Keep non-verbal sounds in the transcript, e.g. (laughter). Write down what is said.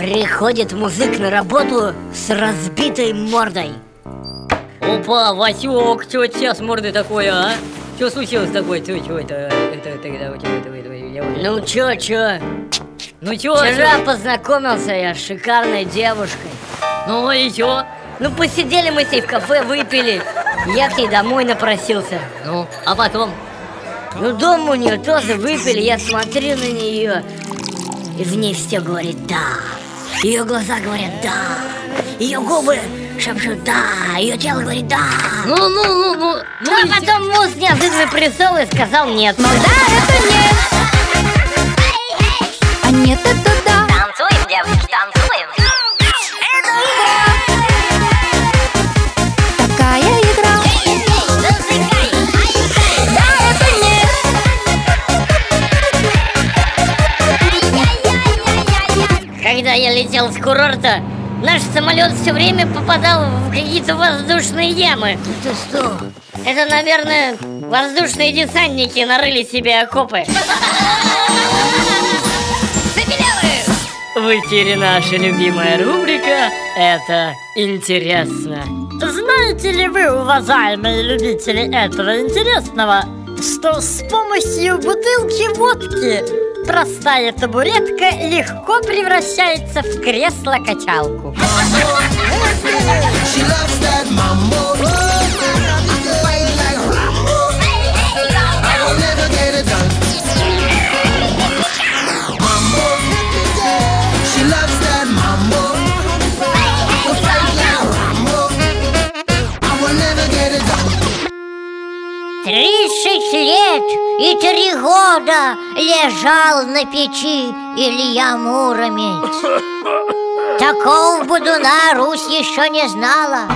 Приходит музык на работу с разбитой мордой Опа, Васек, что сейчас с мордой такое, а? Что случилось такое? Ты что это? Это, это, это, это, это, это, я уже- Ну чё, чё? Ну чё? Вчера чё? познакомился я с шикарной девушкой Ну и чё? Ну посидели мы с ней в кафе, выпили Я к ней домой напросился Ну, а потом? Ну дома у нее тоже выпили, я смотрю на нее И в ней все говорит «да» Ее глаза говорят «да» Ее губы шепчут «да» Ее тело говорит «да» Ну, ну, ну, ну, Ну а потом муж неожиданно присел и сказал «нет» Ну да, это нет. А нет, это Когда я летел с курорта, наш самолет все время попадал в какие-то воздушные ямы. Это что? Это, наверное, воздушные десантники нарыли себе окопы. В эфире наша любимая рубрика «Это интересно». Знаете ли вы, уважаемые любители этого интересного, что с помощью бутылки водки простая табуретка легко превращается в кресло-качалку? (laughs) Тридцать лет и три года лежал на печи Илья Муромец. Такого Будуна Русь еще не знала.